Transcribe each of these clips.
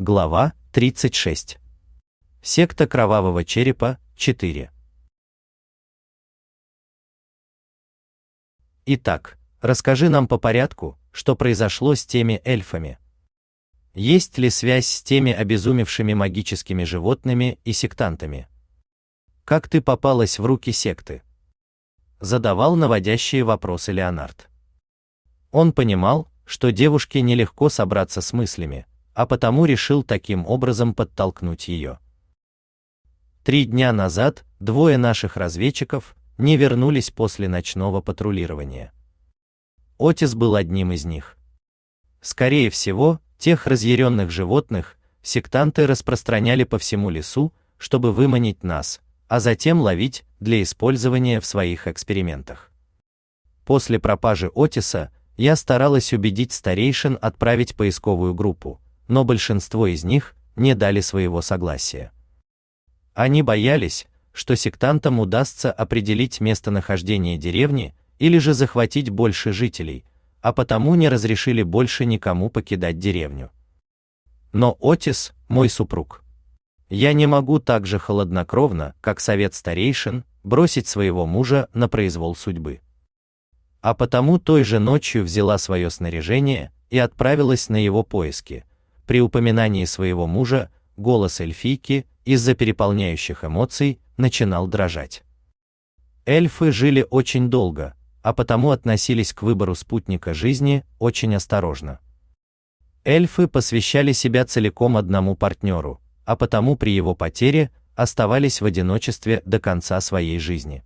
Глава 36. Секта Кровавого Черепа 4. Итак, расскажи нам по порядку, что произошло с теми эльфами. Есть ли связь с теми обезумевшими магическими животными и сектантами? Как ты попалась в руки секты? Задавал наводящие вопросы Леонард. Он понимал, что девушке нелегко собраться с мыслями, а потому решил таким образом подтолкнуть ее. Три дня назад двое наших разведчиков не вернулись после ночного патрулирования. Отис был одним из них. Скорее всего, тех разъяренных животных сектанты распространяли по всему лесу, чтобы выманить нас, а затем ловить для использования в своих экспериментах. После пропажи Отиса я старалась убедить старейшин отправить поисковую группу, но большинство из них не дали своего согласия. Они боялись, что сектантам удастся определить местонахождение деревни или же захватить больше жителей, а потому не разрешили больше никому покидать деревню. Но Отис, мой супруг. Я не могу так же холоднокровно, как совет старейшин, бросить своего мужа на произвол судьбы. А потому той же ночью взяла свое снаряжение и отправилась на его поиски, при упоминании своего мужа голос эльфийки из-за переполняющих эмоций начинал дрожать. Эльфы жили очень долго, а потому относились к выбору спутника жизни очень осторожно. Эльфы посвящали себя целиком одному партнеру, а потому при его потере оставались в одиночестве до конца своей жизни.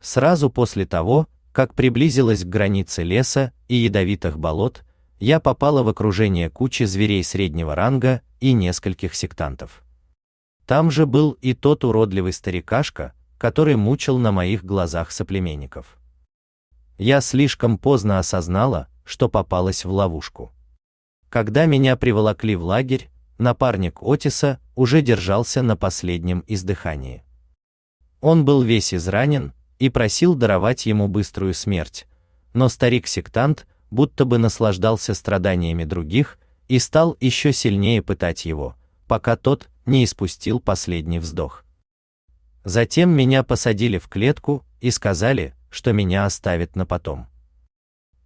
Сразу после того, как приблизилась к границе леса и ядовитых болот, я попала в окружение кучи зверей среднего ранга и нескольких сектантов. Там же был и тот уродливый старикашка, который мучил на моих глазах соплеменников. Я слишком поздно осознала, что попалась в ловушку. Когда меня приволокли в лагерь, напарник Отиса уже держался на последнем издыхании. Он был весь изранен и просил даровать ему быструю смерть, но старик-сектант будто бы наслаждался страданиями других и стал еще сильнее пытать его, пока тот не испустил последний вздох. Затем меня посадили в клетку и сказали, что меня оставят на потом.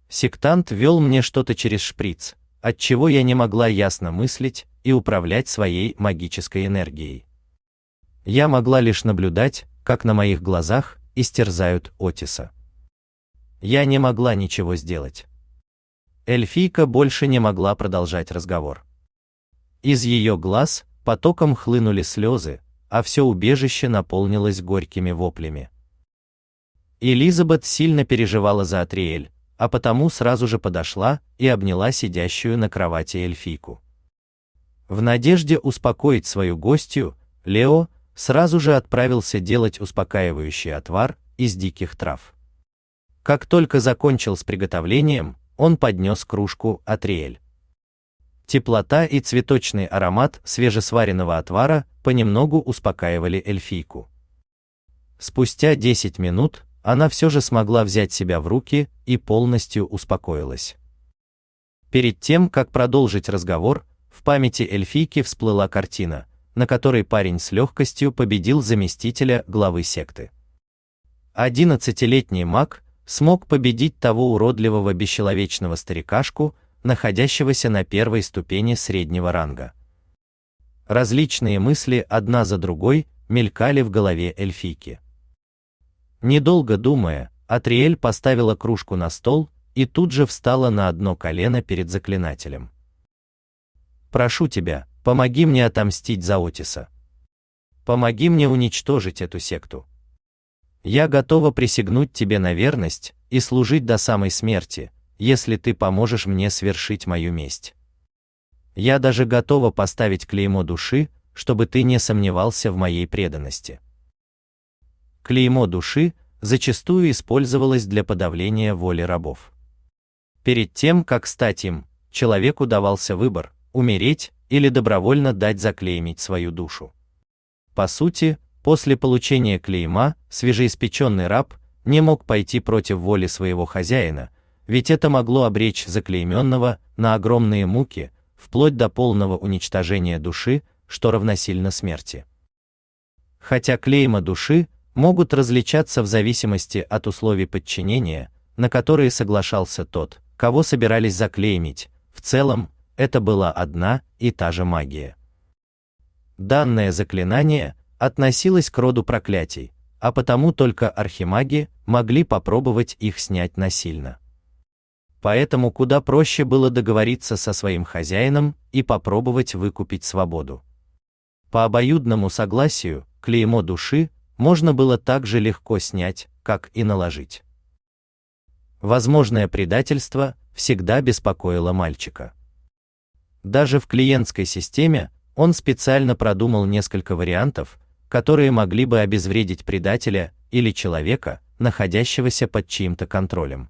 Сектант вел мне что-то через шприц, от чего я не могла ясно мыслить и управлять своей магической энергией. Я могла лишь наблюдать, как на моих глазах истерзают Отиса. Я не могла ничего сделать. Эльфийка больше не могла продолжать разговор. Из ее глаз потоком хлынули слезы, а все убежище наполнилось горькими воплями. Элизабет сильно переживала за Атриэль, а потому сразу же подошла и обняла сидящую на кровати эльфийку. В надежде успокоить свою гостью, Лео сразу же отправился делать успокаивающий отвар из диких трав. Как только закончил с приготовлением, он поднес кружку Атриэль. Теплота и цветочный аромат свежесваренного отвара понемногу успокаивали эльфийку. Спустя 10 минут она все же смогла взять себя в руки и полностью успокоилась. Перед тем, как продолжить разговор, в памяти эльфийки всплыла картина, на которой парень с легкостью победил заместителя главы секты. Одиннадцатилетний маг смог победить того уродливого бесчеловечного старикашку, находящегося на первой ступени среднего ранга. Различные мысли одна за другой мелькали в голове эльфийки. Недолго думая, Атриэль поставила кружку на стол и тут же встала на одно колено перед заклинателем. Прошу тебя, помоги мне отомстить за Отиса. Помоги мне уничтожить эту секту. Я готова присягнуть тебе на верность и служить до самой смерти, если ты поможешь мне свершить мою месть. Я даже готова поставить клеймо души, чтобы ты не сомневался в моей преданности. Клеймо души зачастую использовалось для подавления воли рабов. Перед тем, как стать им, человеку давался выбор: умереть или добровольно дать заклеймить свою душу. По сути, После получения клейма свежеиспеченный раб не мог пойти против воли своего хозяина, ведь это могло обречь заклейменного на огромные муки, вплоть до полного уничтожения души, что равносильно смерти. Хотя клейма души могут различаться в зависимости от условий подчинения, на которые соглашался тот, кого собирались заклеймить, в целом это была одна и та же магия. Данное заклинание относилось к роду проклятий, а потому только архимаги могли попробовать их снять насильно. Поэтому куда проще было договориться со своим хозяином и попробовать выкупить свободу. По обоюдному согласию клеймо души можно было так же легко снять, как и наложить. Возможное предательство всегда беспокоило мальчика. Даже в клиентской системе он специально продумал несколько вариантов, которые могли бы обезвредить предателя или человека, находящегося под чьим-то контролем.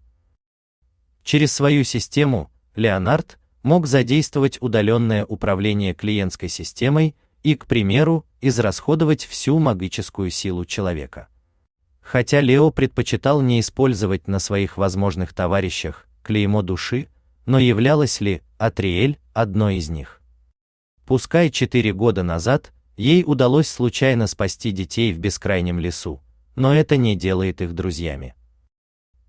Через свою систему Леонард мог задействовать удаленное управление клиентской системой и, к примеру, израсходовать всю магическую силу человека. Хотя Лео предпочитал не использовать на своих возможных товарищах клеймо души, но являлась ли Атриэль одной из них? Пускай четыре года назад Ей удалось случайно спасти детей в бескрайнем лесу, но это не делает их друзьями.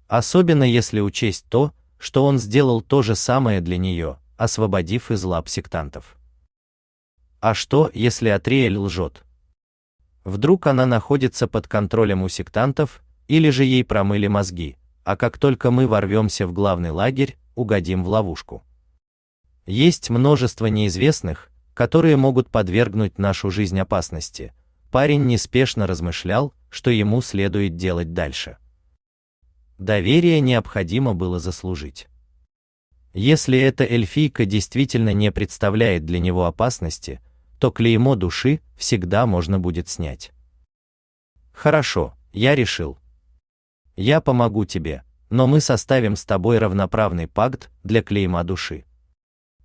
Особенно если учесть то, что он сделал то же самое для нее, освободив из лап сектантов. А что, если Атриэль лжет? Вдруг она находится под контролем у сектантов, или же ей промыли мозги, а как только мы ворвемся в главный лагерь, угодим в ловушку. Есть множество неизвестных, которые могут подвергнуть нашу жизнь опасности. Парень неспешно размышлял, что ему следует делать дальше. Доверие необходимо было заслужить. Если эта эльфийка действительно не представляет для него опасности, то клеймо души всегда можно будет снять. Хорошо, я решил. Я помогу тебе, но мы составим с тобой равноправный пакт для клейма души.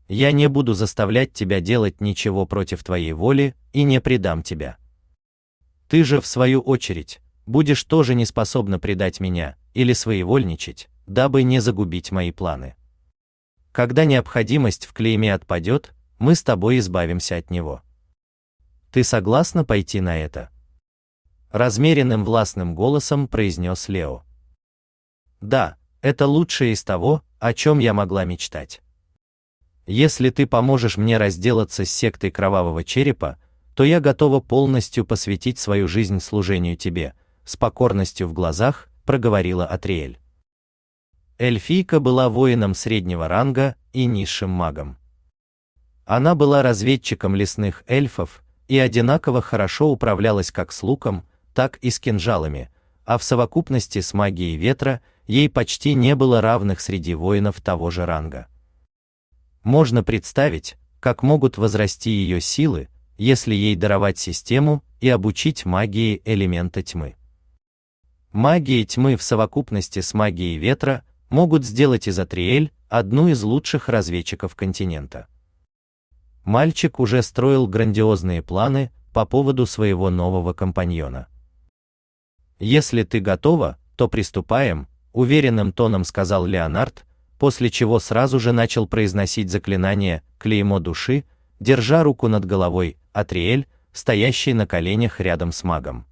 Я не буду заставлять тебя делать ничего против твоей воли и не предам тебя. Ты же, в свою очередь, будешь тоже не способна предать меня или своевольничать, дабы не загубить мои планы. Когда необходимость в клейме отпадет, мы с тобой избавимся от него. Ты согласна пойти на это? Размеренным властным голосом произнес Лео. Да, это лучшее из того, о чем я могла мечтать. Если ты поможешь мне разделаться с сектой кровавого черепа, то я готова полностью посвятить свою жизнь служению тебе, с покорностью в глазах, проговорила Атриэль. Эльфийка была воином среднего ранга и низшим магом. Она была разведчиком лесных эльфов и одинаково хорошо управлялась как с луком, так и с кинжалами, а в совокупности с магией ветра ей почти не было равных среди воинов того же ранга. Можно представить, как могут возрасти ее силы, если ей даровать систему и обучить магии элемента тьмы. Магии тьмы в совокупности с магией ветра могут сделать из Атриэль одну из лучших разведчиков континента. Мальчик уже строил грандиозные планы по поводу своего нового компаньона. Если ты готова, то приступаем, уверенным тоном сказал Леонард, после чего сразу же начал произносить заклинание клеймо души, держа руку над головой Атриэль, стоящей на коленях рядом с магом.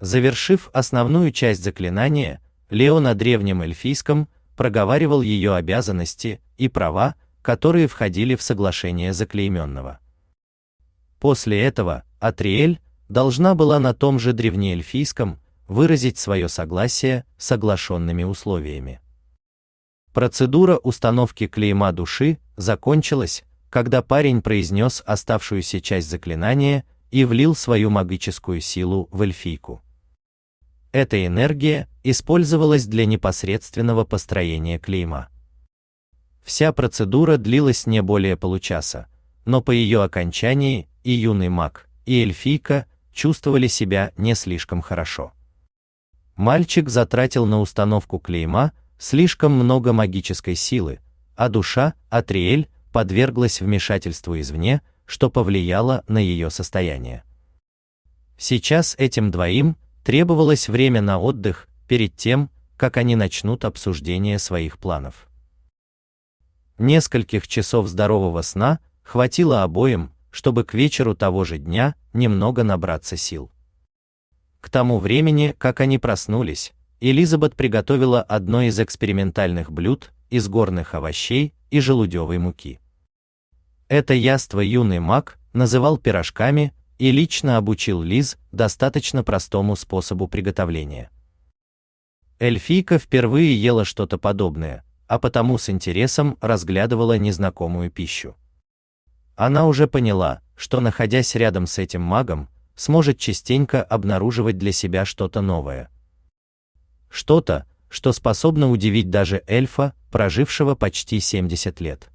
Завершив основную часть заклинания, Лео на древнем эльфийском проговаривал ее обязанности и права, которые входили в соглашение заклейменного. После этого Атриэль должна была на том же древнеэльфийском выразить свое согласие с соглашенными условиями. Процедура установки клейма души закончилась, когда парень произнес оставшуюся часть заклинания и влил свою магическую силу в эльфийку. Эта энергия использовалась для непосредственного построения клейма. Вся процедура длилась не более получаса, но по ее окончании и юный маг, и эльфийка чувствовали себя не слишком хорошо. Мальчик затратил на установку клейма слишком много магической силы, а душа, Атриэль, подверглась вмешательству извне, что повлияло на ее состояние. Сейчас этим двоим требовалось время на отдых перед тем, как они начнут обсуждение своих планов. Нескольких часов здорового сна хватило обоим, чтобы к вечеру того же дня немного набраться сил. К тому времени, как они проснулись, Элизабет приготовила одно из экспериментальных блюд из горных овощей и желудевой муки. Это яство юный маг называл пирожками и лично обучил Лиз достаточно простому способу приготовления. Эльфийка впервые ела что-то подобное, а потому с интересом разглядывала незнакомую пищу. Она уже поняла, что находясь рядом с этим магом, сможет частенько обнаруживать для себя что-то новое. Что-то, что способно удивить даже эльфа, прожившего почти 70 лет.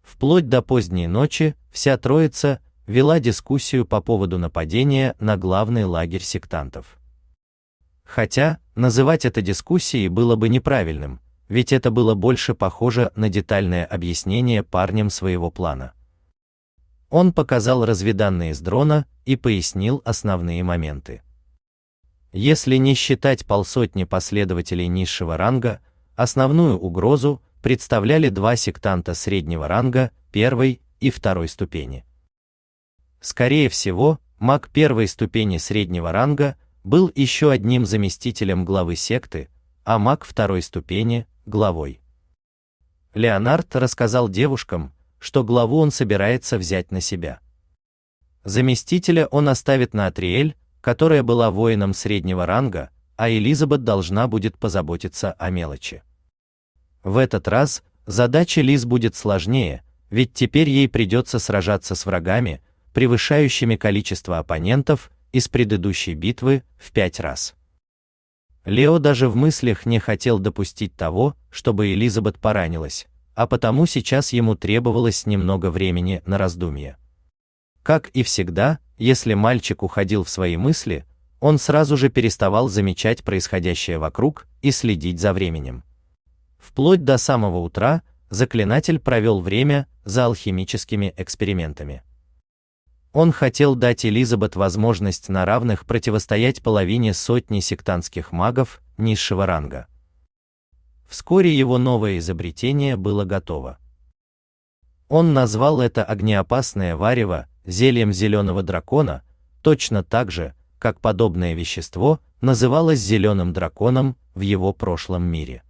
Вплоть до поздней ночи вся троица вела дискуссию по поводу нападения на главный лагерь сектантов. Хотя называть это дискуссией было бы неправильным, ведь это было больше похоже на детальное объяснение парнем своего плана. Он показал разведанные с дрона и пояснил основные моменты. Если не считать полсотни последователей низшего ранга, основную угрозу представляли два сектанта среднего ранга, первой и второй ступени. Скорее всего, маг первой ступени среднего ранга был еще одним заместителем главы секты, а маг второй ступени главой. Леонард рассказал девушкам, что главу он собирается взять на себя. Заместителя он оставит на Атриэль, которая была воином среднего ранга, а Элизабет должна будет позаботиться о мелочи. В этот раз задача Лиз будет сложнее, ведь теперь ей придется сражаться с врагами, превышающими количество оппонентов из предыдущей битвы в пять раз. Лео даже в мыслях не хотел допустить того, чтобы Элизабет поранилась, а потому сейчас ему требовалось немного времени на раздумье. Как и всегда, если мальчик уходил в свои мысли, он сразу же переставал замечать происходящее вокруг и следить за временем. Вплоть до самого утра заклинатель провел время за алхимическими экспериментами. Он хотел дать Элизабет возможность на равных противостоять половине сотни сектантских магов низшего ранга. Вскоре его новое изобретение было готово. Он назвал это огнеопасное варево зельем зеленого дракона, точно так же, как подобное вещество называлось зеленым драконом в его прошлом мире.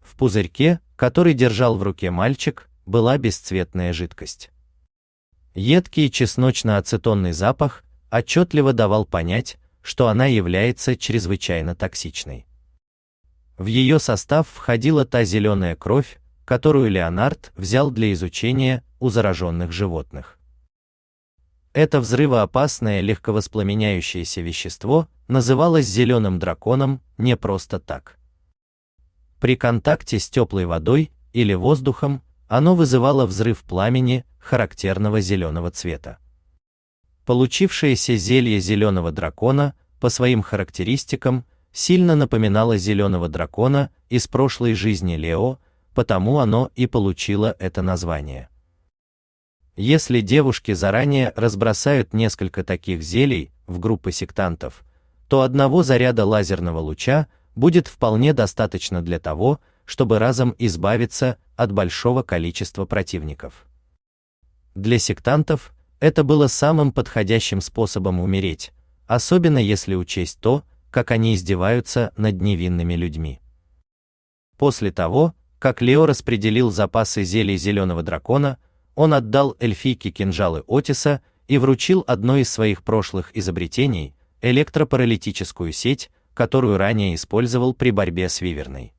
В пузырьке, который держал в руке мальчик, была бесцветная жидкость. Едкий чесночно-ацетонный запах отчетливо давал понять, что она является чрезвычайно токсичной. В ее состав входила та зеленая кровь, которую Леонард взял для изучения у зараженных животных. Это взрывоопасное легковоспламеняющееся вещество называлось зеленым драконом не просто так. При контакте с теплой водой или воздухом оно вызывало взрыв пламени, характерного зеленого цвета. Получившееся зелье зеленого дракона по своим характеристикам сильно напоминало зеленого дракона из прошлой жизни Лео, потому оно и получило это название. Если девушки заранее разбросают несколько таких зелий в группы сектантов, то одного заряда лазерного луча будет вполне достаточно для того, чтобы разом избавиться от большого количества противников. Для сектантов это было самым подходящим способом умереть, особенно если учесть то, как они издеваются над невинными людьми. После того, как Лео распределил запасы зелий зеленого дракона, он отдал эльфийке кинжалы Отиса и вручил одно из своих прошлых изобретений электропаралитическую сеть, которую ранее использовал при борьбе с Виверной.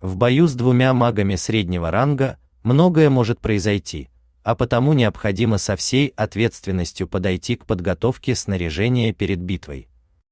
В бою с двумя магами среднего ранга многое может произойти, а потому необходимо со всей ответственностью подойти к подготовке снаряжения перед битвой.